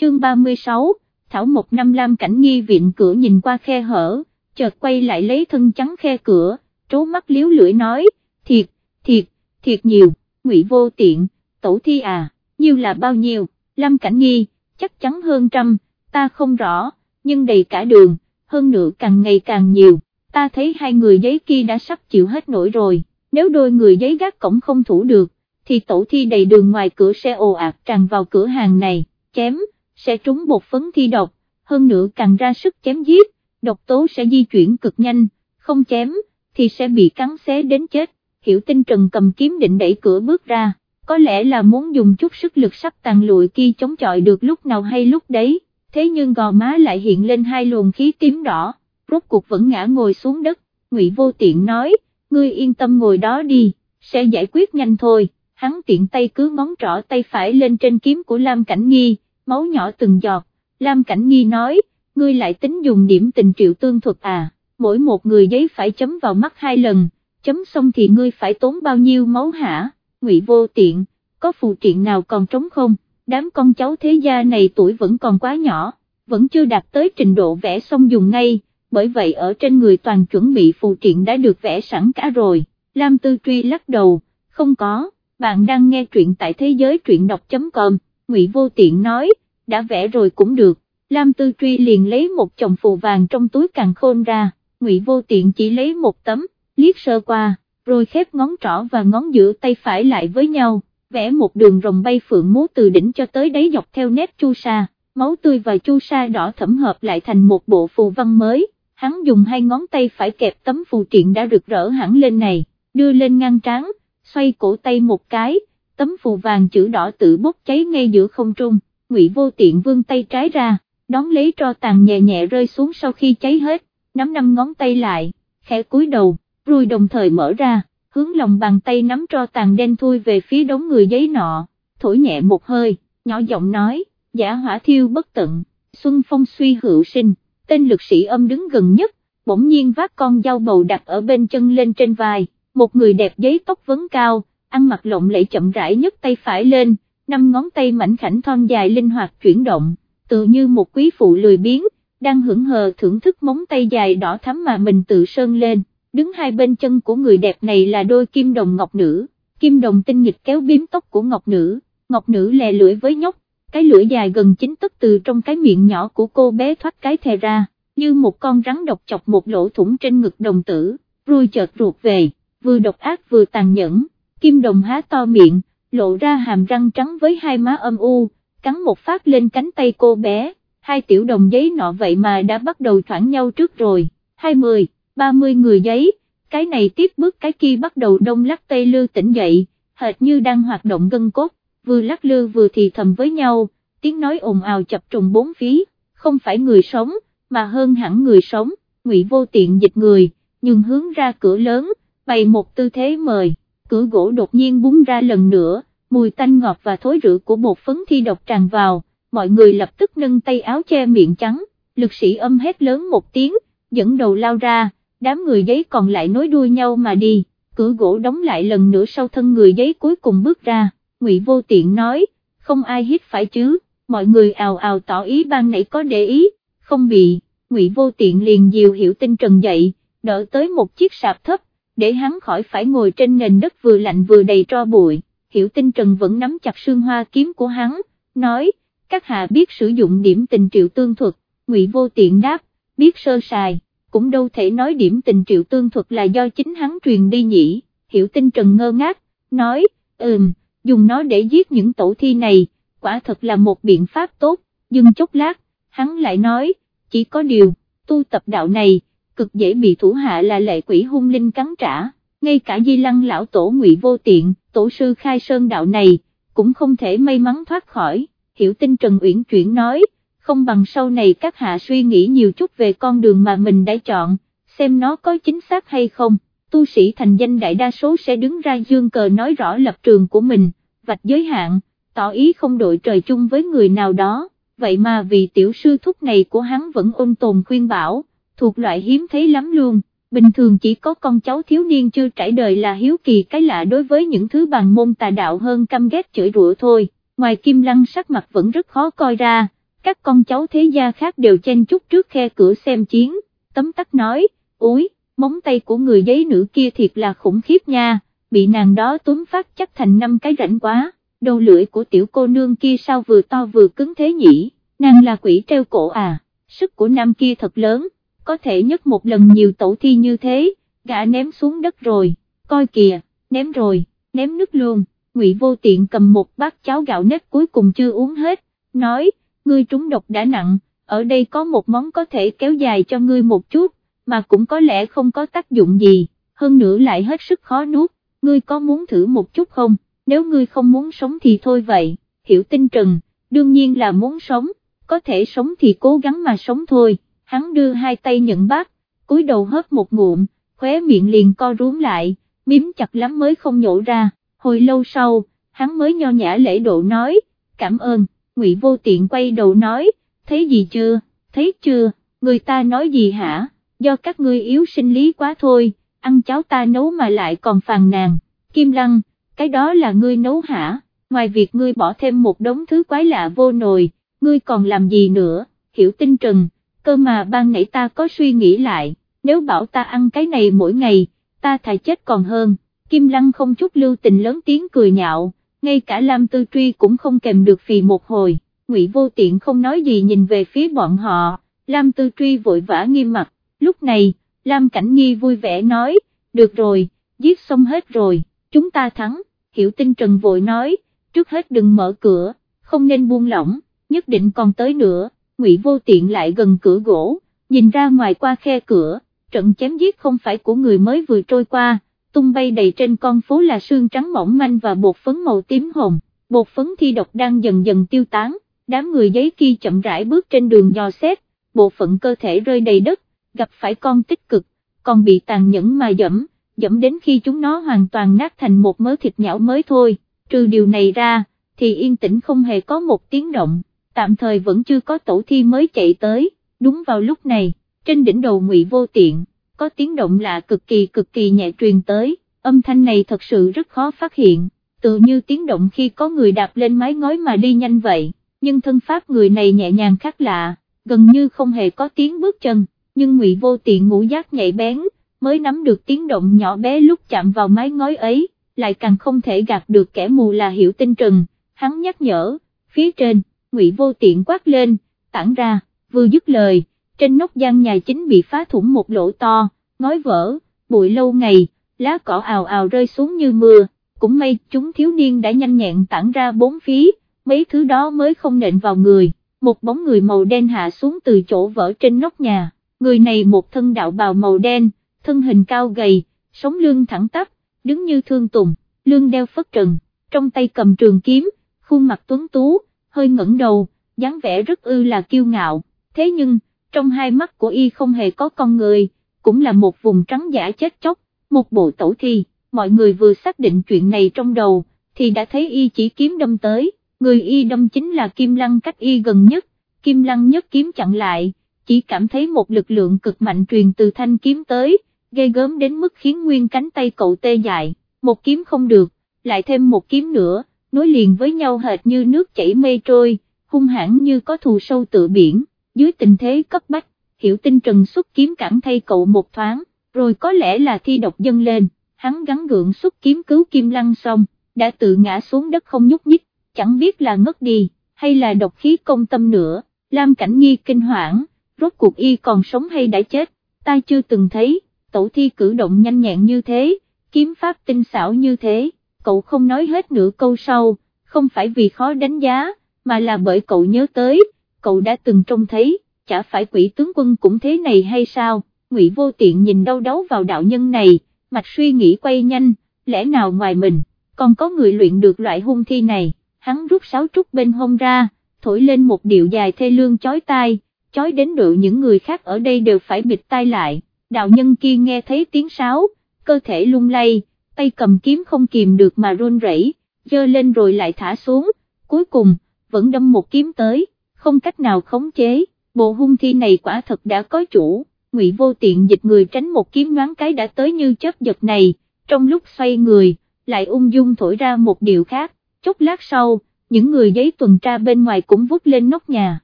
chương 36, Thảo một năm Lam Cảnh Nghi viện cửa nhìn qua khe hở, chợt quay lại lấy thân trắng khe cửa, trố mắt liếu lưỡi nói, thiệt, thiệt, thiệt nhiều, ngụy vô tiện, tổ thi à, nhiêu là bao nhiêu, Lam Cảnh Nghi, chắc chắn hơn trăm, ta không rõ, nhưng đầy cả đường, hơn nữa càng ngày càng nhiều, ta thấy hai người giấy kia đã sắp chịu hết nổi rồi, nếu đôi người giấy gác cổng không thủ được, thì tổ thi đầy đường ngoài cửa sẽ ồ ạt tràn vào cửa hàng này, chém, sẽ trúng bột phấn thi độc, hơn nữa càng ra sức chém giết, độc tố sẽ di chuyển cực nhanh, không chém, thì sẽ bị cắn xé đến chết, hiểu tinh trần cầm kiếm định đẩy cửa bước ra, có lẽ là muốn dùng chút sức lực sắc tàn lụi kia chống chọi được lúc nào hay lúc đấy, thế nhưng gò má lại hiện lên hai luồng khí tím đỏ, rốt cuộc vẫn ngã ngồi xuống đất, ngụy vô tiện nói, ngươi yên tâm ngồi đó đi, sẽ giải quyết nhanh thôi, hắn tiện tay cứ ngón trỏ tay phải lên trên kiếm của Lam Cảnh Nghi, máu nhỏ từng giọt, Lam Cảnh Nghi nói, ngươi lại tính dùng điểm tình triệu tương thuật à, mỗi một người giấy phải chấm vào mắt hai lần, chấm xong thì ngươi phải tốn bao nhiêu máu hả, ngụy vô tiện, có phù triện nào còn trống không, đám con cháu thế gia này tuổi vẫn còn quá nhỏ, vẫn chưa đạt tới trình độ vẽ xong dùng ngay, bởi vậy ở trên người toàn chuẩn bị phù triện đã được vẽ sẵn cả rồi, Lam Tư Truy lắc đầu, không có, bạn đang nghe truyện tại thế giới truyện đọc.com, Ngụy Vô Tiện nói, đã vẽ rồi cũng được, Lam Tư Truy liền lấy một chồng phù vàng trong túi càng khôn ra, Ngụy Vô Tiện chỉ lấy một tấm, liếc sơ qua, rồi khép ngón trỏ và ngón giữa tay phải lại với nhau, vẽ một đường rồng bay phượng múa từ đỉnh cho tới đáy dọc theo nét chu sa, máu tươi và chu sa đỏ thẩm hợp lại thành một bộ phù văn mới, hắn dùng hai ngón tay phải kẹp tấm phù triện đã rực rỡ hẳn lên này, đưa lên ngang trán, xoay cổ tay một cái, tấm phù vàng chữ đỏ tự bốc cháy ngay giữa không trung, ngụy vô tiện vương tay trái ra, đón lấy tro tàn nhẹ nhẹ rơi xuống sau khi cháy hết, nắm năm ngón tay lại, khẽ cúi đầu, rồi đồng thời mở ra, hướng lòng bàn tay nắm tro tàn đen thui về phía đống người giấy nọ, thổi nhẹ một hơi, nhỏ giọng nói, giả hỏa thiêu bất tận, xuân phong suy hữu sinh, tên lực sĩ âm đứng gần nhất, bỗng nhiên vác con dao bầu đặt ở bên chân lên trên vai, một người đẹp giấy tóc vấn cao, ăn mặc lộng lẫy chậm rãi nhấc tay phải lên, năm ngón tay mảnh khảnh thon dài linh hoạt chuyển động, tự như một quý phụ lười biếng, đang hưởng hờ thưởng thức móng tay dài đỏ thắm mà mình tự sơn lên, đứng hai bên chân của người đẹp này là đôi kim đồng ngọc nữ, kim đồng tinh nghịch kéo biếm tóc của ngọc nữ, ngọc nữ lè lưỡi với nhóc, cái lưỡi dài gần chính tấc từ trong cái miệng nhỏ của cô bé thoát cái thè ra, như một con rắn độc chọc một lỗ thủng trên ngực đồng tử, rồi chợt ruột về, vừa độc ác vừa tàn nhẫn, kim đồng há to miệng, lộ ra hàm răng trắng với hai má âm u, cắn một phát lên cánh tay cô bé, hai tiểu đồng giấy nọ vậy mà đã bắt đầu thoảng nhau trước rồi, hai mươi, ba mươi người giấy, cái này tiếp bước cái kia bắt đầu đông lắc tay lư tỉnh dậy, hệt như đang hoạt động gân cốt, vừa lắc lư vừa thì thầm với nhau, tiếng nói ồn ào chập trùng bốn phía, không phải người sống, mà hơn hẳn người sống, ngụy vô tiện dịch người, nhưng hướng ra cửa lớn, bày một tư thế mời, cửa gỗ đột nhiên búng ra lần nữa, mùi tanh ngọt và thối rữa của bột phấn thi độc tràn vào, mọi người lập tức nâng tay áo che miệng trắng, lực sĩ âm hét lớn một tiếng, dẫn đầu lao ra, đám người giấy còn lại nối đuôi nhau mà đi, cửa gỗ đóng lại lần nữa sau thân người giấy cuối cùng bước ra, ngụy vô tiện nói, không ai hít phải chứ, mọi người ào ào tỏ ý ban nãy có để ý, không bị, ngụy vô tiện liền diều hiểu tinh trần dậy, đỡ tới một chiếc sạp thấp, để hắn khỏi phải ngồi trên nền đất vừa lạnh vừa đầy tro bụi, hiểu tinh trần vẫn nắm chặt sương hoa kiếm của hắn, nói, các hạ biết sử dụng điểm tình triệu tương thuật, ngụy vô tiện đáp, biết sơ sài, cũng đâu thể nói điểm tình triệu tương thuật là do chính hắn truyền đi nhỉ, hiểu tinh trần ngơ ngác, nói, ừm, dùng nó để giết những tổ thi này, quả thật là một biện pháp tốt, nhưng chốc lát, hắn lại nói, chỉ có điều, tu tập đạo này, cực dễ bị thủ hạ là lệ quỷ hung linh cắn trả, ngay cả di lăng lão tổ ngụy vô tiện, tổ sư khai sơn đạo này, cũng không thể may mắn thoát khỏi, hiểu tinh Trần Uyển chuyển nói, không bằng sau này các hạ suy nghĩ nhiều chút về con đường mà mình đã chọn, xem nó có chính xác hay không, tu sĩ thành danh đại đa số sẽ đứng ra dương cờ nói rõ lập trường của mình, vạch giới hạn, tỏ ý không đội trời chung với người nào đó, vậy mà vì tiểu sư thúc này của hắn vẫn ôn tồn khuyên bảo, thuộc loại hiếm thấy lắm luôn, bình thường chỉ có con cháu thiếu niên chưa trải đời là hiếu kỳ cái lạ đối với những thứ bằng môn tà đạo hơn căm ghét chửi rủa thôi, ngoài kim lăng sắc mặt vẫn rất khó coi ra, các con cháu thế gia khác đều chen chúc trước khe cửa xem chiến, tấm tắc nói, úi, móng tay của người giấy nữ kia thiệt là khủng khiếp nha, bị nàng đó túm phát chắc thành năm cái rảnh quá, đầu lưỡi của tiểu cô nương kia sao vừa to vừa cứng thế nhỉ, nàng là quỷ treo cổ à, sức của nam kia thật lớn, có thể nhất một lần nhiều tổ thi như thế, gã ném xuống đất rồi, coi kìa, ném rồi, ném nước luôn, ngụy vô tiện cầm một bát cháo gạo nếp cuối cùng chưa uống hết, nói, ngươi trúng độc đã nặng, ở đây có một món có thể kéo dài cho ngươi một chút, mà cũng có lẽ không có tác dụng gì, hơn nữa lại hết sức khó nuốt, ngươi có muốn thử một chút không, nếu ngươi không muốn sống thì thôi vậy, hiểu tinh trần, đương nhiên là muốn sống, có thể sống thì cố gắng mà sống thôi, hắn đưa hai tay nhận bát, cúi đầu hớp một ngụm, khóe miệng liền co rúm lại, miếm chặt lắm mới không nhổ ra, hồi lâu sau, hắn mới nho nhã lễ độ nói, cảm ơn, ngụy vô tiện quay đầu nói, thấy gì chưa, thấy chưa, người ta nói gì hả, do các ngươi yếu sinh lý quá thôi, ăn cháo ta nấu mà lại còn phàn nàn, Kim Lăng, cái đó là ngươi nấu hả, ngoài việc ngươi bỏ thêm một đống thứ quái lạ vô nồi, ngươi còn làm gì nữa, hiểu tinh trần, cơ mà ban nãy ta có suy nghĩ lại, nếu bảo ta ăn cái này mỗi ngày, ta thà chết còn hơn, Kim Lăng không chút lưu tình lớn tiếng cười nhạo, ngay cả Lam Tư Truy cũng không kèm được phì một hồi, Ngụy Vô Tiện không nói gì nhìn về phía bọn họ, Lam Tư Truy vội vã nghiêm mặt, lúc này, Lam Cảnh Nghi vui vẻ nói, được rồi, giết xong hết rồi, chúng ta thắng, Hiểu Tinh Trần vội nói, trước hết đừng mở cửa, không nên buông lỏng, nhất định còn tới nữa, Ngụy Vô Tiện lại gần cửa gỗ, nhìn ra ngoài qua khe cửa, trận chém giết không phải của người mới vừa trôi qua, tung bay đầy trên con phố là xương trắng mỏng manh và bột phấn màu tím hồng, bột phấn thi độc đang dần dần tiêu tán, đám người giấy kia chậm rãi bước trên đường dò xét, bộ phận cơ thể rơi đầy đất, gặp phải con tích cực, còn bị tàn nhẫn mà dẫm, dẫm đến khi chúng nó hoàn toàn nát thành một mớ thịt nhão mới thôi, trừ điều này ra, thì yên tĩnh không hề có một tiếng động, tạm thời vẫn chưa có tổ thi mới chạy tới, đúng vào lúc này, trên đỉnh đầu ngụy vô tiện có tiếng động lạ cực kỳ cực kỳ nhẹ truyền tới, âm thanh này thật sự rất khó phát hiện, tự như tiếng động khi có người đạp lên mái ngói mà đi nhanh vậy, nhưng thân pháp người này nhẹ nhàng khác lạ, gần như không hề có tiếng bước chân, nhưng ngụy vô tiện ngũ giác nhạy bén, mới nắm được tiếng động nhỏ bé lúc chạm vào mái ngói ấy, lại càng không thể gạt được kẻ mù là hiểu tinh trần, hắn nhắc nhở, phía trên, ngụy vô tiện quát lên, tản ra, vừa dứt lời trên nóc gian nhà chính bị phá thủng một lỗ to, ngói vỡ, bụi lâu ngày, lá cỏ ào ào rơi xuống như mưa, cũng may chúng thiếu niên đã nhanh nhẹn tản ra bốn phía, mấy thứ đó mới không nện vào người, một bóng người màu đen hạ xuống từ chỗ vỡ trên nóc nhà, người này một thân đạo bào màu đen, thân hình cao gầy, sống lưng thẳng tắp, đứng như thương tùng, lưng đeo phất trần, trong tay cầm trường kiếm, khuôn mặt tuấn tú, hơi ngẩng đầu, dáng vẻ rất ư là kiêu ngạo, thế nhưng, trong hai mắt của y không hề có con người, cũng là một vùng trắng giả chết chóc, một bộ tẩu thi, mọi người vừa xác định chuyện này trong đầu, thì đã thấy y chỉ kiếm đâm tới, người y đâm chính là Kim Lăng cách y gần nhất, Kim Lăng nhất kiếm chặn lại, chỉ cảm thấy một lực lượng cực mạnh truyền từ thanh kiếm tới, ghê gớm đến mức khiến nguyên cánh tay cậu tê dại, một kiếm không được, lại thêm một kiếm nữa, nối liền với nhau hệt như nước chảy mây trôi, hung hãn như có thù sâu tự biển dưới tình thế cấp bách, hiểu tinh trần xuất kiếm cản thay cậu một thoáng, rồi có lẽ là thi độc dâng lên, hắn gắn gượng xuất kiếm cứu Kim Lăng xong, đã tự ngã xuống đất không nhúc nhích, chẳng biết là ngất đi, hay là độc khí công tâm nữa, Lam Cảnh Nghi kinh hoảng, rốt cuộc y còn sống hay đã chết, ta chưa từng thấy, tổ thi cử động nhanh nhẹn như thế, kiếm pháp tinh xảo như thế, cậu không nói hết nửa câu sau, không phải vì khó đánh giá, mà là bởi cậu nhớ tới, cậu đã từng trông thấy, chả phải quỷ tướng quân cũng thế này hay sao, ngụy vô tiện nhìn đau đấu vào đạo nhân này, mạch suy nghĩ quay nhanh, lẽ nào ngoài mình, còn có người luyện được loại hung thi này, hắn rút sáo trúc bên hông ra, thổi lên một điệu dài thê lương chói tai, chói đến độ những người khác ở đây đều phải bịt tai lại, đạo nhân kia nghe thấy tiếng sáo, cơ thể lung lay, tay cầm kiếm không kìm được mà run rẩy, dơ lên rồi lại thả xuống, cuối cùng, vẫn đâm một kiếm tới không cách nào khống chế, bộ hung thi này quả thật đã có chủ, ngụy vô tiện dịch người tránh một kiếm nhoáng cái đã tới như chớp giật này, trong lúc xoay người, lại ung dung thổi ra một điều khác, chốc lát sau, những người giấy tuần tra bên ngoài cũng vút lên nóc nhà,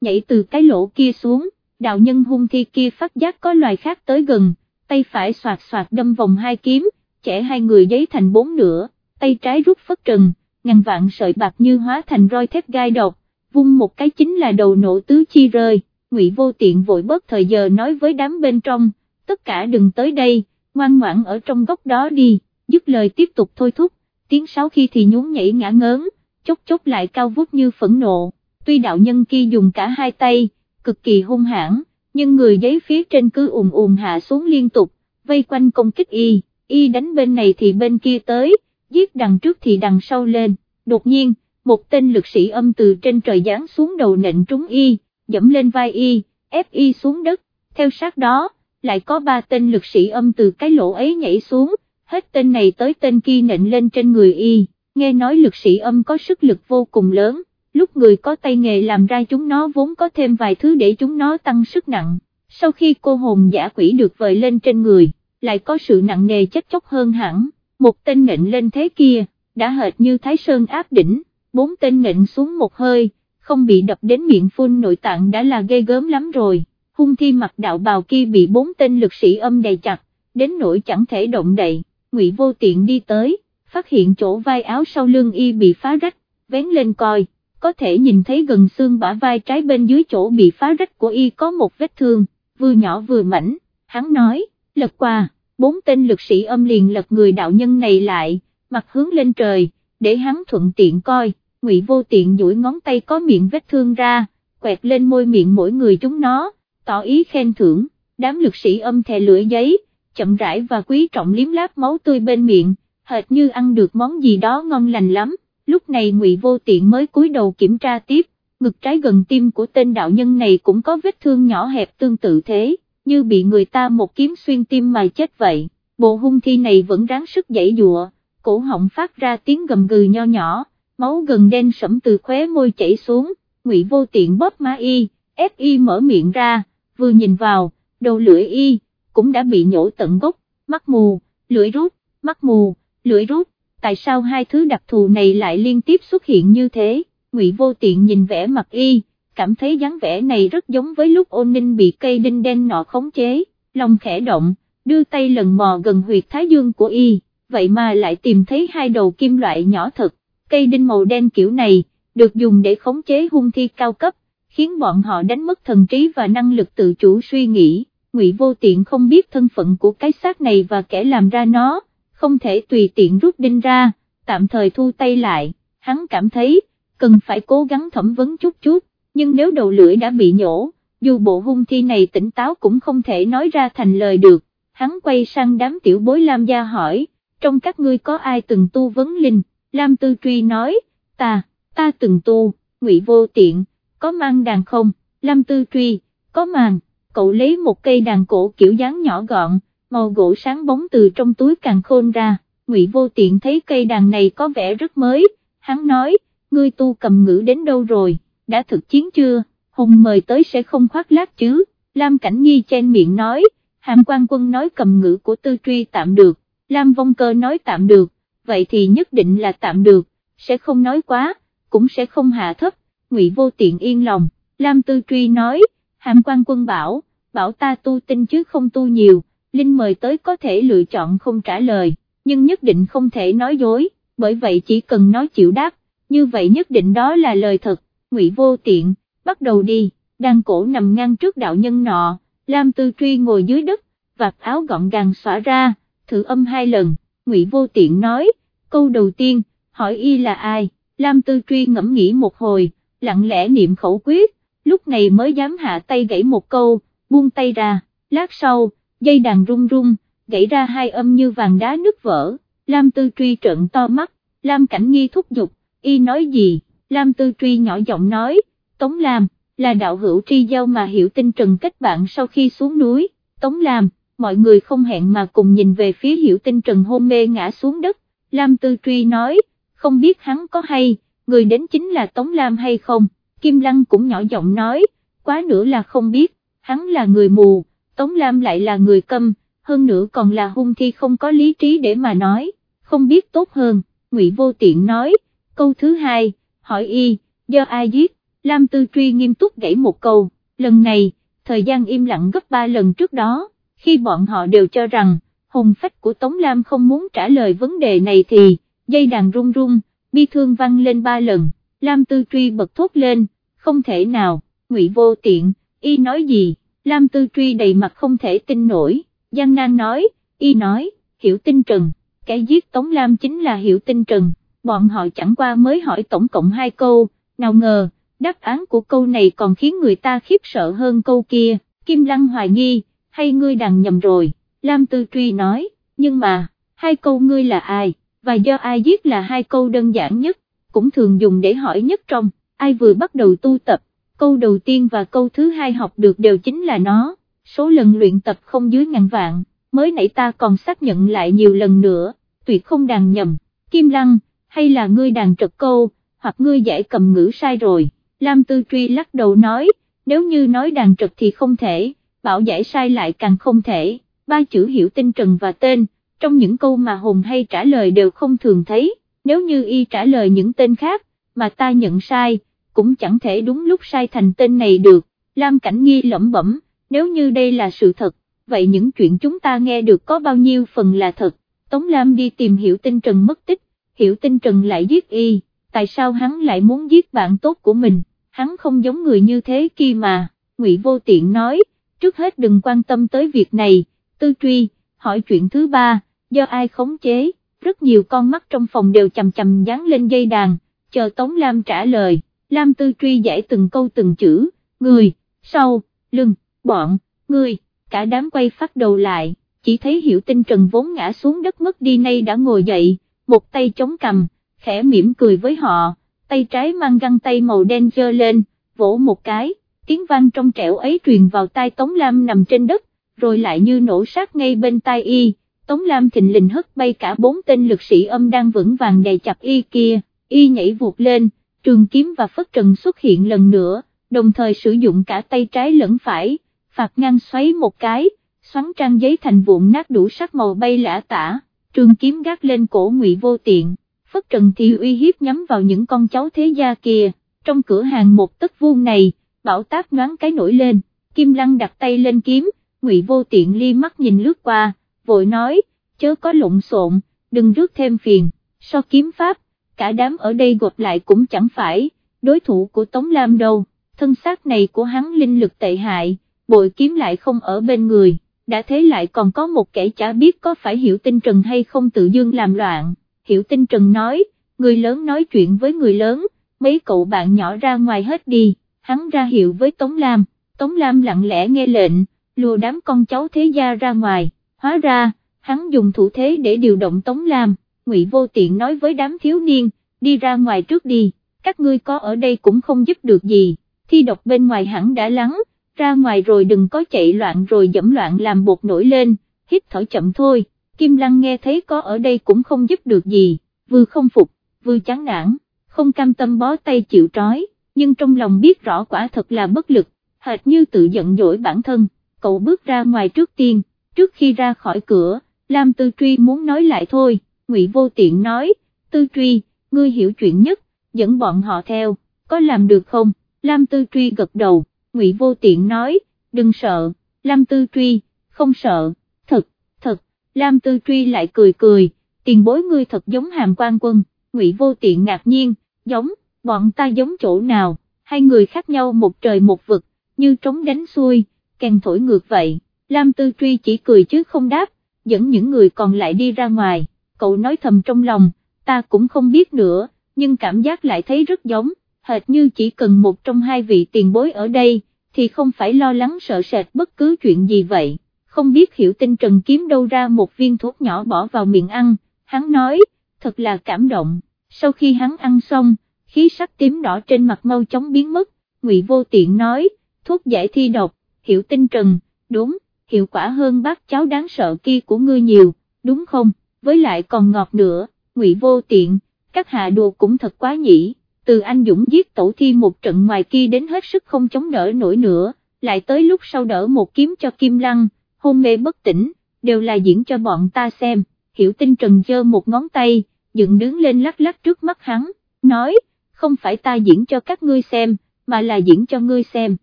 nhảy từ cái lỗ kia xuống, đạo nhân hung thi kia phát giác có loài khác tới gần, tay phải soạt soạt đâm vòng hai kiếm, chẻ hai người giấy thành bốn nửa, tay trái rút phất trần, ngàn vạn sợi bạc như hóa thành roi thép gai độc, vung một cái chính là đầu nổ tứ chi rơi, ngụy vô tiện vội bớt thời giờ nói với đám bên trong, tất cả đừng tới đây, ngoan ngoãn ở trong góc đó đi, dứt lời tiếp tục thôi thúc, tiếng sáu khi thì nhún nhảy ngã ngớn, chốc chốc lại cao vút như phẫn nộ, tuy đạo nhân kia dùng cả hai tay, cực kỳ hung hãn, nhưng người giấy phía trên cứ ùm ùm hạ xuống liên tục, vây quanh công kích y, y đánh bên này thì bên kia tới, giết đằng trước thì đằng sau lên, đột nhiên, một tên lực sĩ âm từ trên trời giáng xuống đầu nện trúng y, dẫm lên vai y, ép y xuống đất, theo sát đó, lại có ba tên lực sĩ âm từ cái lỗ ấy nhảy xuống, hết tên này tới tên kia nện lên trên người y, nghe nói lực sĩ âm có sức lực vô cùng lớn, lúc người có tay nghề làm ra chúng nó vốn có thêm vài thứ để chúng nó tăng sức nặng, sau khi cô hồn giả quỷ được vời lên trên người, lại có sự nặng nề chết chóc hơn hẳn, một tên nện lên thế kia, đã hệt như Thái Sơn áp đỉnh, bốn tên nện xuống một hơi, không bị đập đến miệng phun nội tạng đã là ghê gớm lắm rồi, hung thi mặt đạo bào kia bị bốn tên lực sĩ âm đầy chặt, đến nỗi chẳng thể động đậy, ngụy vô tiện đi tới, phát hiện chỗ vai áo sau lưng y bị phá rách, vén lên coi, có thể nhìn thấy gần xương bả vai trái bên dưới chỗ bị phá rách của y có một vết thương, vừa nhỏ vừa mảnh, hắn nói, lật qua, bốn tên lực sĩ âm liền lật người đạo nhân này lại, mặt hướng lên trời, để hắn thuận tiện coi, ngụy vô tiện duỗi ngón tay có miệng vết thương ra, quẹt lên môi miệng mỗi người chúng nó, tỏ ý khen thưởng, đám lực sĩ âm thè lưỡi giấy, chậm rãi và quý trọng liếm láp máu tươi bên miệng, hệt như ăn được món gì đó ngon lành lắm, lúc này ngụy vô tiện mới cúi đầu kiểm tra tiếp, ngực trái gần tim của tên đạo nhân này cũng có vết thương nhỏ hẹp tương tự thế, như bị người ta một kiếm xuyên tim mà chết vậy, bộ hung thi này vẫn ráng sức dãy dụa, cổ họng phát ra tiếng gầm gừ nho nhỏ, máu gần đen sẫm từ khóe môi chảy xuống, ngụy vô tiện bóp má y, ép y mở miệng ra, vừa nhìn vào, đầu lưỡi y, cũng đã bị nhổ tận gốc, mắt mù, lưỡi rút, mắt mù, lưỡi rút, tại sao hai thứ đặc thù này lại liên tiếp xuất hiện như thế, ngụy vô tiện nhìn vẻ mặt y, cảm thấy dáng vẻ này rất giống với lúc ôn ninh bị cây đinh đen nọ khống chế, lòng khẽ động, đưa tay lần mò gần huyệt thái dương của y, vậy mà lại tìm thấy hai đầu kim loại nhỏ thật, cây đinh màu đen kiểu này, được dùng để khống chế hung thi cao cấp, khiến bọn họ đánh mất thần trí và năng lực tự chủ suy nghĩ, ngụy vô tiện không biết thân phận của cái xác này và kẻ làm ra nó, không thể tùy tiện rút đinh ra, tạm thời thu tay lại, hắn cảm thấy, cần phải cố gắng thẩm vấn chút chút, nhưng nếu đầu lưỡi đã bị nhổ, dù bộ hung thi này tỉnh táo cũng không thể nói ra thành lời được, hắn quay sang đám tiểu bối Lam gia hỏi, trong các ngươi có ai từng tu vấn linh, Lam Tư Truy nói, ta, ta từng tu, ngụy vô tiện, có mang đàn không, Lam Tư Truy, có màng, cậu lấy một cây đàn cổ kiểu dáng nhỏ gọn, màu gỗ sáng bóng từ trong túi càng khôn ra, ngụy vô tiện thấy cây đàn này có vẻ rất mới, hắn nói, ngươi tu cầm ngữ đến đâu rồi, đã thực chiến chưa, hùng mời tới sẽ không khoác lác chứ, Lam Cảnh Nhi chen miệng nói, hàm quan quân nói cầm ngữ của tư truy tạm được, Lam Vong Cơ nói tạm được, vậy thì nhất định là tạm được, sẽ không nói quá, cũng sẽ không hạ thấp, ngụy vô tiện yên lòng, Lam Tư Truy nói, hàm quan quân bảo, bảo ta tu tinh chứ không tu nhiều, Linh mời tới có thể lựa chọn không trả lời, nhưng nhất định không thể nói dối, bởi vậy chỉ cần nói chịu đáp, như vậy nhất định đó là lời thật, ngụy vô tiện, bắt đầu đi, đang cổ nằm ngang trước đạo nhân nọ, Lam Tư Truy ngồi dưới đất, vạt áo gọn gàng xõa ra, thử âm hai lần, ngụy vô tiện nói, câu đầu tiên, hỏi y là ai, Lam Tư Truy ngẫm nghĩ một hồi, lặng lẽ niệm khẩu quyết, lúc này mới dám hạ tay gãy một câu, buông tay ra, lát sau, dây đàn rung rung, gãy ra hai âm như vàng đá nứt vỡ, Lam Tư Truy trợn to mắt, Lam Cảnh Nghi thúc giục, y nói gì, Lam Tư Truy nhỏ giọng nói, Tống Lam, là đạo hữu tri giao mà hiểu tinh trần kết bạn sau khi xuống núi, Tống Lam, mọi người không hẹn mà cùng nhìn về phía hiểu tinh trần hôn mê ngã xuống đất, Lam Tư Truy nói, không biết hắn có hay, người đến chính là Tống Lam hay không, Kim Lăng cũng nhỏ giọng nói, quá nữa là không biết, hắn là người mù, Tống Lam lại là người câm, hơn nữa còn là hung thi không có lý trí để mà nói, không biết tốt hơn, Ngụy Vô Tiện nói, câu thứ hai, hỏi y, do ai giết, Lam Tư Truy nghiêm túc gãy một câu, lần này, thời gian im lặng gấp ba lần trước đó, khi bọn họ đều cho rằng, hồn phách của Tống Lam không muốn trả lời vấn đề này thì, dây đàn rung rung, bi thương văng lên ba lần, Lam Tư Truy bật thốt lên, không thể nào, ngụy vô tiện, y nói gì, Lam Tư Truy đầy mặt không thể tin nổi, Giang Nan nói, y nói, hiểu tinh trần, kẻ giết Tống Lam chính là hiểu tinh trần, bọn họ chẳng qua mới hỏi tổng cộng hai câu, nào ngờ, đáp án của câu này còn khiến người ta khiếp sợ hơn câu kia, Kim Lăng hoài nghi, hay ngươi đằng nhầm rồi, Lam Tư Truy nói, nhưng mà, hai câu ngươi là ai, và do ai giết là hai câu đơn giản nhất, cũng thường dùng để hỏi nhất trong, ai vừa bắt đầu tu tập, câu đầu tiên và câu thứ hai học được đều chính là nó, số lần luyện tập không dưới ngàn vạn, mới nãy ta còn xác nhận lại nhiều lần nữa, tuyệt không đàn nhầm, Kim Lăng, hay là ngươi đàn trật câu, hoặc ngươi giải cầm ngữ sai rồi, Lam Tư Truy lắc đầu nói, nếu như nói đàn trật thì không thể, bảo giải sai lại càng không thể, ba chữ hiểu tinh trần và tên, trong những câu mà Hùng hay trả lời đều không thường thấy, nếu như y trả lời những tên khác, mà ta nhận sai, cũng chẳng thể đúng lúc sai thành tên này được, Lam Cảnh Nghi lẩm bẩm, nếu như đây là sự thật, vậy những chuyện chúng ta nghe được có bao nhiêu phần là thật, Tống Lam đi tìm hiểu tinh trần mất tích, hiểu tinh trần lại giết y, tại sao hắn lại muốn giết bạn tốt của mình, hắn không giống người như thế kia mà, Ngụy Vô Tiện nói, trước hết đừng quan tâm tới việc này, tư truy, hỏi chuyện thứ ba, do ai khống chế, rất nhiều con mắt trong phòng đều chầm chầm dán lên dây đàn, chờ Tống Lam trả lời, Lam tư truy giải từng câu từng chữ, người, sau, lưng, bọn, người, cả đám quay phát đầu lại, chỉ thấy hiểu tinh trần vốn ngã xuống đất mất đi nay đã ngồi dậy, một tay chống cầm, khẽ mỉm cười với họ, tay trái mang găng tay màu đen dơ lên, vỗ một cái, tiếng vang trong trẻo ấy truyền vào tai Tống Lam nằm trên đất, rồi lại như nổ sát ngay bên tai y, Tống Lam thình lình hất bay cả bốn tên lực sĩ âm đang vững vàng đầy chặt y kia, y nhảy vụt lên, trường kiếm và phất trần xuất hiện lần nữa, đồng thời sử dụng cả tay trái lẫn phải, phạt ngang xoáy một cái, xoắn trang giấy thành vụn nát đủ sắc màu bay lả tả, trường kiếm gác lên cổ ngụy vô tiện, phất trần thì uy hiếp nhắm vào những con cháu thế gia kia, trong cửa hàng một tấc vuông này, bảo táp nhoáng cái nổi lên, Kim Lăng đặt tay lên kiếm, ngụy vô tiện li mắt nhìn lướt qua, vội nói, chớ có lộn xộn, đừng rước thêm phiền, so kiếm pháp, cả đám ở đây gộp lại cũng chẳng phải, đối thủ của Tống Lam đâu, thân xác này của hắn linh lực tệ hại, bội kiếm lại không ở bên người, đã thế lại còn có một kẻ chả biết có phải hiểu tinh trần hay không tự dương làm loạn, hiểu tinh trần nói, người lớn nói chuyện với người lớn, mấy cậu bạn nhỏ ra ngoài hết đi, hắn ra hiệu với Tống Lam, Tống Lam lặng lẽ nghe lệnh, lùa đám con cháu thế gia ra ngoài, hóa ra, hắn dùng thủ thế để điều động Tống Lam, Ngụy Vô Tiện nói với đám thiếu niên, đi ra ngoài trước đi, các ngươi có ở đây cũng không giúp được gì, thi độc bên ngoài hẳn đã lắng, ra ngoài rồi đừng có chạy loạn rồi dẫm loạn làm bột nổi lên, hít thở chậm thôi, Kim Lăng nghe thấy có ở đây cũng không giúp được gì, vừa không phục, vừa chán nản, không cam tâm bó tay chịu trói, nhưng trong lòng biết rõ quả thật là bất lực, hệt như tự giận dỗi bản thân. Cậu bước ra ngoài trước tiên, trước khi ra khỏi cửa, Lam Tư Truy muốn nói lại thôi, Ngụy Vô Tiện nói, Tư Truy, ngươi hiểu chuyện nhất, dẫn bọn họ theo, có làm được không, Lam Tư Truy gật đầu, Ngụy Vô Tiện nói, đừng sợ, Lam Tư Truy, không sợ, thật, thật, Lam Tư Truy lại cười cười, tiền bối ngươi thật giống hàm quan quân, Ngụy Vô Tiện ngạc nhiên, giống, bọn ta giống chỗ nào, hai người khác nhau một trời một vực, như trống đánh xuôi càng thổi ngược vậy, Lam Tư Truy chỉ cười chứ không đáp, dẫn những người còn lại đi ra ngoài, cậu nói thầm trong lòng, ta cũng không biết nữa, nhưng cảm giác lại thấy rất giống, hệt như chỉ cần một trong hai vị tiền bối ở đây, thì không phải lo lắng sợ sệt bất cứ chuyện gì vậy, không biết hiểu tinh trần kiếm đâu ra một viên thuốc nhỏ bỏ vào miệng ăn, hắn nói, thật là cảm động, sau khi hắn ăn xong, khí sắc tím đỏ trên mặt mau chóng biến mất, ngụy vô tiện nói, thuốc giải thi độc, hiểu tinh trần, đúng, hiệu quả hơn bát cháo đáng sợ kia của ngươi nhiều, đúng không, với lại còn ngọt nữa, ngụy vô tiện, các hạ đùa cũng thật quá nhỉ, từ anh Dũng giết tổ thi một trận ngoài kia đến hết sức không chống đỡ nổi nữa, lại tới lúc sau đỡ một kiếm cho Kim Lăng, hôn mê bất tỉnh, đều là diễn cho bọn ta xem, hiểu tinh trần dơ một ngón tay, dựng đứng lên lắc lắc trước mắt hắn, nói, không phải ta diễn cho các ngươi xem, mà là diễn cho ngươi xem,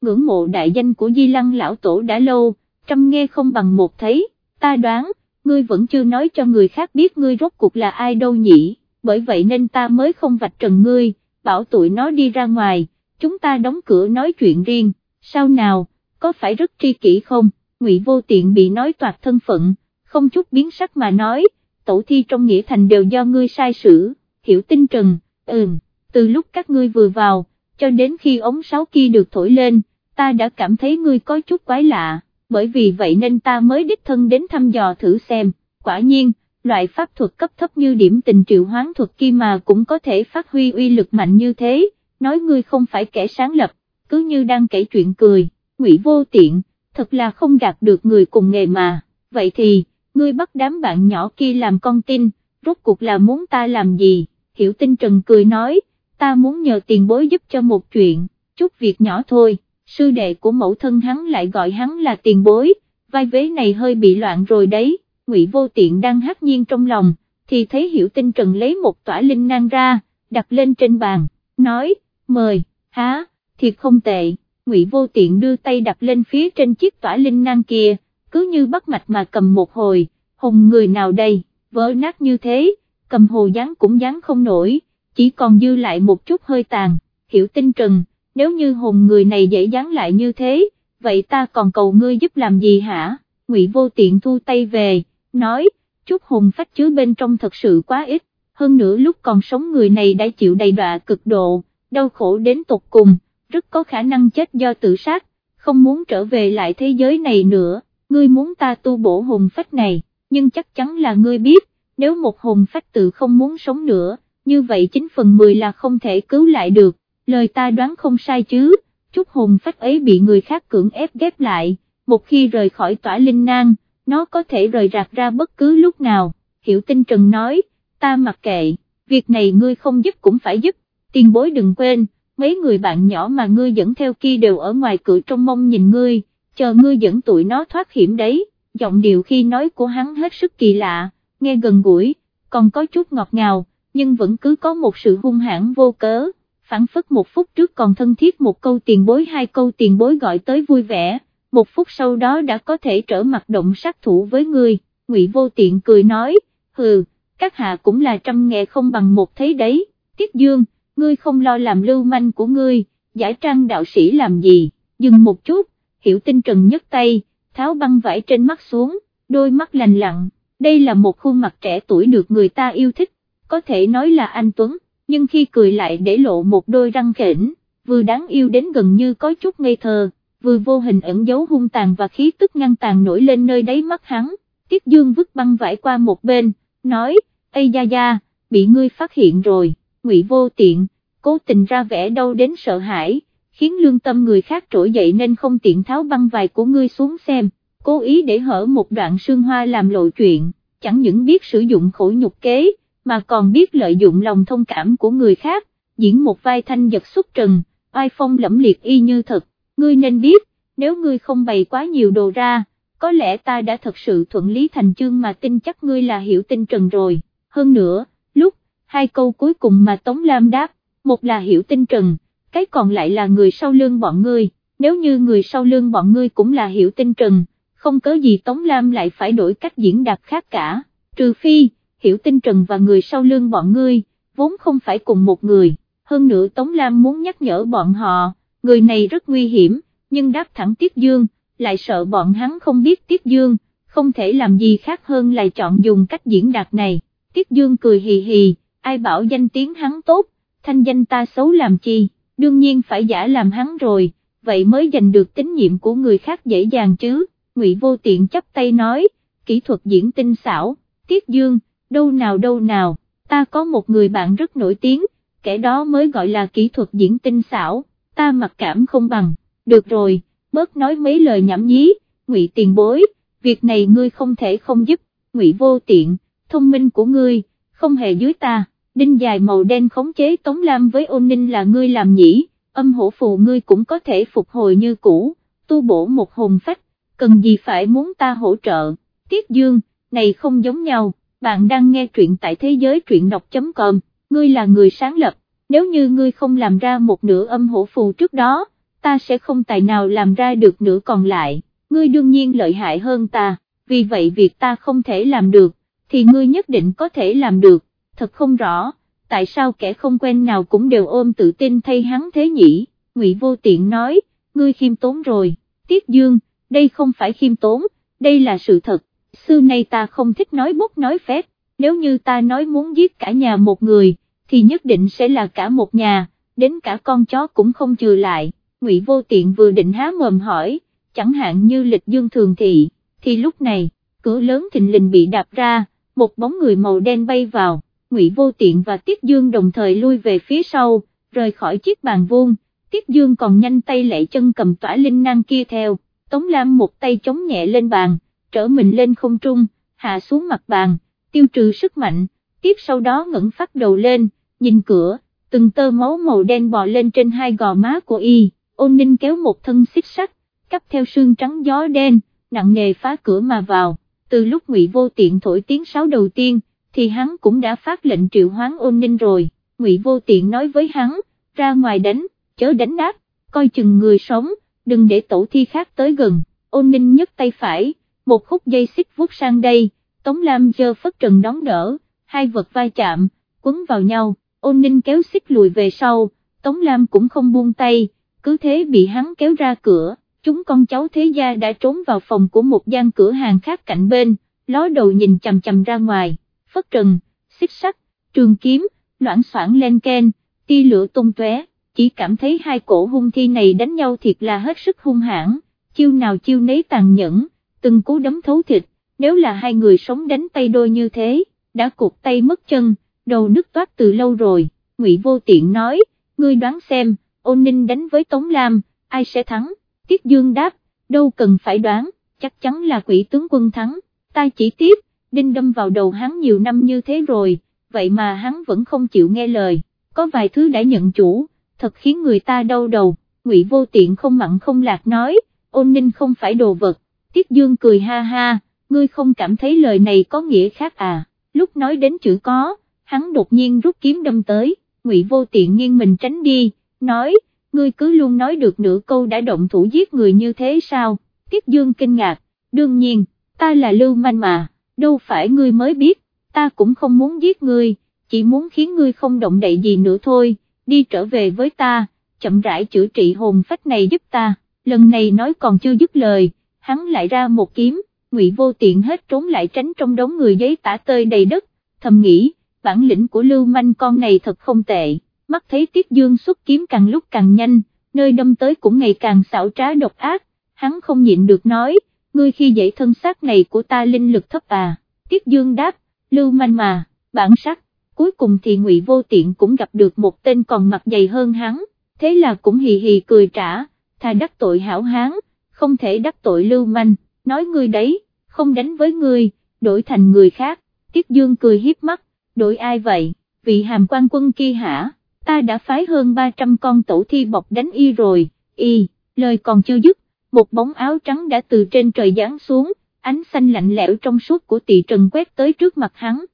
ngưỡng mộ đại danh của Di Lăng lão tổ đã lâu, trăm nghe không bằng một thấy, ta đoán, ngươi vẫn chưa nói cho người khác biết ngươi rốt cuộc là ai đâu nhỉ, bởi vậy nên ta mới không vạch trần ngươi, bảo tụi nó đi ra ngoài, chúng ta đóng cửa nói chuyện riêng, sao nào, có phải rất tri kỷ không, ngụy vô tiện bị nói toạc thân phận, không chút biến sắc mà nói, tổ thi trong nghĩa thành đều do ngươi sai sử, hiểu tinh trần, ừm, từ lúc các ngươi vừa vào, cho đến khi ống sáo kia được thổi lên, ta đã cảm thấy ngươi có chút quái lạ, bởi vì vậy nên ta mới đích thân đến thăm dò thử xem, quả nhiên, loại pháp thuật cấp thấp như điểm tình triệu hoán thuật kia mà cũng có thể phát huy uy lực mạnh như thế, nói ngươi không phải kẻ sáng lập, cứ như đang kể chuyện cười, ngụy vô tiện, thật là không gạt được người cùng nghề mà, vậy thì, ngươi bắt đám bạn nhỏ kia làm con tin, rốt cuộc là muốn ta làm gì, hiểu tinh trần cười nói, ta muốn nhờ tiền bối giúp cho một chuyện, chút việc nhỏ thôi, sư đệ của mẫu thân hắn lại gọi hắn là tiền bối, vai vế này hơi bị loạn rồi đấy, ngụy vô tiện đang hát nhiên trong lòng, thì thấy hiểu tinh trần lấy một tỏa linh nang ra, đặt lên trên bàn, nói, mời, há, thiệt không tệ, ngụy vô tiện đưa tay đặt lên phía trên chiếc tỏa linh nang kia, cứ như bắt mạch mà cầm một hồi, hùng người nào đây, vỡ nát như thế, cầm hồ dán cũng dán không nổi, chỉ còn dư lại một chút hơi tàn, hiểu tinh trần, nếu như hồn người này dễ dán lại như thế, vậy ta còn cầu ngươi giúp làm gì hả, ngụy vô tiện thu tay về, nói, chút hồn phách chứa bên trong thật sự quá ít, hơn nữa lúc còn sống người này đã chịu đầy đọa cực độ, đau khổ đến tột cùng, rất có khả năng chết do tự sát, không muốn trở về lại thế giới này nữa, ngươi muốn ta tu bổ hồn phách này, nhưng chắc chắn là ngươi biết, nếu một hồn phách tự không muốn sống nữa, như vậy 9 phần 10 là không thể cứu lại được, lời ta đoán không sai chứ, chút hồn phách ấy bị người khác cưỡng ép ghép lại, một khi rời khỏi tỏa linh nang, nó có thể rời rạc ra bất cứ lúc nào, hiểu tinh trần nói, ta mặc kệ, việc này ngươi không giúp cũng phải giúp, tiền bối đừng quên, mấy người bạn nhỏ mà ngươi dẫn theo kia đều ở ngoài cửa trong mông nhìn ngươi, chờ ngươi dẫn tụi nó thoát hiểm đấy, giọng điệu khi nói của hắn hết sức kỳ lạ, nghe gần gũi, còn có chút ngọt ngào, nhưng vẫn cứ có một sự hung hãn vô cớ, phản phất một phút trước còn thân thiết một câu tiền bối hai câu tiền bối gọi tới vui vẻ, một phút sau đó đã có thể trở mặt động sát thủ với ngươi, ngụy vô tiện cười nói, hừ, các hạ cũng là trăm nghề không bằng một thế đấy, tiết dương, ngươi không lo làm lưu manh của ngươi, giải trang đạo sĩ làm gì, dừng một chút, hiểu tinh trần nhấc tay, tháo băng vải trên mắt xuống, đôi mắt lành lặng, đây là một khuôn mặt trẻ tuổi được người ta yêu thích, có thể nói là anh Tuấn, nhưng khi cười lại để lộ một đôi răng khểnh, vừa đáng yêu đến gần như có chút ngây thơ, vừa vô hình ẩn giấu hung tàn và khí tức ngăn tàn nổi lên nơi đáy mắt hắn, Tiết Dương vứt băng vải qua một bên, nói, Ây da da, bị ngươi phát hiện rồi, ngụy vô tiện, cố tình ra vẻ đâu đến sợ hãi, khiến lương tâm người khác trỗi dậy nên không tiện tháo băng vải của ngươi xuống xem, cố ý để hở một đoạn sương hoa làm lộ chuyện, chẳng những biết sử dụng khổ nhục kế, mà còn biết lợi dụng lòng thông cảm của người khác, diễn một vai thanh giật xuất trần, ai phong lẫm liệt y như thật, ngươi nên biết, nếu ngươi không bày quá nhiều đồ ra, có lẽ ta đã thật sự thuận lý thành chương mà tin chắc ngươi là hiểu tinh trần rồi, hơn nữa, lúc, hai câu cuối cùng mà Tống Lam đáp, một là hiểu tinh trần, cái còn lại là người sau lưng bọn ngươi, nếu như người sau lưng bọn ngươi cũng là hiểu tinh trần, không có gì Tống Lam lại phải đổi cách diễn đạt khác cả, trừ phi, hiểu tinh trần và người sau lưng bọn ngươi, vốn không phải cùng một người, hơn nữa Tống Lam muốn nhắc nhở bọn họ, người này rất nguy hiểm, nhưng đáp thẳng Tiết Dương, lại sợ bọn hắn không biết Tiết Dương, không thể làm gì khác hơn là chọn dùng cách diễn đạt này, Tiết Dương cười hì hì, ai bảo danh tiếng hắn tốt, thanh danh ta xấu làm chi, đương nhiên phải giả làm hắn rồi, vậy mới giành được tín nhiệm của người khác dễ dàng chứ, Ngụy Vô Tiện chấp tay nói, kỹ thuật diễn tinh xảo, Tiết Dương, đâu nào đâu nào, ta có một người bạn rất nổi tiếng, kẻ đó mới gọi là kỹ thuật diễn tinh xảo, ta mặc cảm không bằng, được rồi, bớt nói mấy lời nhảm nhí, ngụy tiền bối, việc này ngươi không thể không giúp, ngụy vô tiện, thông minh của ngươi, không hề dưới ta, đinh dài màu đen khống chế Tống Lam với ôn ninh là ngươi làm nhỉ, âm hổ phù ngươi cũng có thể phục hồi như cũ, tu bổ một hồn phách, cần gì phải muốn ta hỗ trợ, Tiết Dương, này không giống nhau bạn đang nghe truyện tại thế giới truyện đọc.com, ngươi là người sáng lập, nếu như ngươi không làm ra một nửa âm hổ phù trước đó, ta sẽ không tài nào làm ra được nửa còn lại, ngươi đương nhiên lợi hại hơn ta, vì vậy việc ta không thể làm được, thì ngươi nhất định có thể làm được, thật không rõ, tại sao kẻ không quen nào cũng đều ôm tự tin thay hắn thế nhỉ, Ngụy Vô Tiện nói, ngươi khiêm tốn rồi, Tiết Dương, đây không phải khiêm tốn, đây là sự thật, xưa nay ta không thích nói bốc nói phép, nếu như ta nói muốn giết cả nhà một người, thì nhất định sẽ là cả một nhà, đến cả con chó cũng không trừ lại, Ngụy Vô Tiện vừa định há mồm hỏi, chẳng hạn như lịch dương thường thị, thì lúc này, cửa lớn thình lình bị đạp ra, một bóng người màu đen bay vào, Ngụy Vô Tiện và Tiết Dương đồng thời lui về phía sau, rời khỏi chiếc bàn vuông, Tiết Dương còn nhanh tay lệ chân cầm tỏa linh năng kia theo, Tống Lam một tay chống nhẹ lên bàn, trở mình lên không trung, hạ xuống mặt bàn, tiêu trừ sức mạnh, tiếp sau đó ngẩng phát đầu lên, nhìn cửa, từng tơ máu màu đen bò lên trên hai gò má của y, ôn ninh kéo một thân xích sắt, cắp theo sương trắng gió đen, nặng nề phá cửa mà vào, từ lúc ngụy vô tiện thổi tiếng sáo đầu tiên, thì hắn cũng đã phát lệnh triệu hoán ôn ninh rồi, ngụy vô tiện nói với hắn, ra ngoài đánh, chớ đánh nát, coi chừng người sống, đừng để tổ thi khác tới gần, ôn ninh nhấc tay phải, một khúc dây xích vút sang đây, Tống Lam dơ phất trần đón đỡ, hai vật vai chạm, quấn vào nhau, ôn ninh kéo xích lùi về sau, Tống Lam cũng không buông tay, cứ thế bị hắn kéo ra cửa, chúng con cháu thế gia đã trốn vào phòng của một gian cửa hàng khác cạnh bên, ló đầu nhìn chầm chầm ra ngoài, phất trần, xích sắt, trường kiếm, loãng soảng lên ken, ti lửa tung tóe, chỉ cảm thấy hai cổ hung thi này đánh nhau thiệt là hết sức hung hãn, chiêu nào chiêu nấy tàn nhẫn, từng cú đấm thấu thịt, nếu là hai người sống đánh tay đôi như thế, đã cụt tay mất chân, đầu nứt toát từ lâu rồi, Ngụy Vô Tiện nói, ngươi đoán xem, ôn ninh đánh với Tống Lam, ai sẽ thắng, Tiết Dương đáp, đâu cần phải đoán, chắc chắn là quỷ tướng quân thắng, ta chỉ tiếp, đinh đâm vào đầu hắn nhiều năm như thế rồi, vậy mà hắn vẫn không chịu nghe lời, có vài thứ đã nhận chủ, thật khiến người ta đau đầu, Ngụy Vô Tiện không mặn không lạc nói, ôn ninh không phải đồ vật, Tiết Dương cười ha ha, ngươi không cảm thấy lời này có nghĩa khác à, lúc nói đến chữ có, hắn đột nhiên rút kiếm đâm tới, Ngụy Vô Tiện nghiêng mình tránh đi, nói, ngươi cứ luôn nói được nửa câu đã động thủ giết người như thế sao, Tiết Dương kinh ngạc, đương nhiên, ta là lưu manh mà, đâu phải ngươi mới biết, ta cũng không muốn giết ngươi, chỉ muốn khiến ngươi không động đậy gì nữa thôi, đi trở về với ta, chậm rãi chữa trị hồn phách này giúp ta, lần này nói còn chưa dứt lời, hắn lại ra một kiếm, ngụy vô tiện hết trốn lại tránh trong đống người giấy tả tơi đầy đất, thầm nghĩ, bản lĩnh của lưu manh con này thật không tệ, mắt thấy Tiết Dương xuất kiếm càng lúc càng nhanh, nơi đâm tới cũng ngày càng xảo trá độc ác, hắn không nhịn được nói, ngươi khi dậy thân xác này của ta linh lực thấp à, Tiết Dương đáp, lưu manh mà, bản sắc, cuối cùng thì ngụy vô tiện cũng gặp được một tên còn mặt dày hơn hắn, thế là cũng hì hì cười trả, thà đắc tội hảo hán, không thể đắc tội lưu manh, nói ngươi đấy, không đánh với ngươi, đổi thành người khác, Tiết Dương cười hiếp mắt, đội ai vậy, vị hàm quan quân kia hả, ta đã phái hơn 300 con tổ thi bọc đánh y rồi, y, lời còn chưa dứt, một bóng áo trắng đã từ trên trời giáng xuống, ánh xanh lạnh lẽo trong suốt của tỷ trần quét tới trước mặt hắn,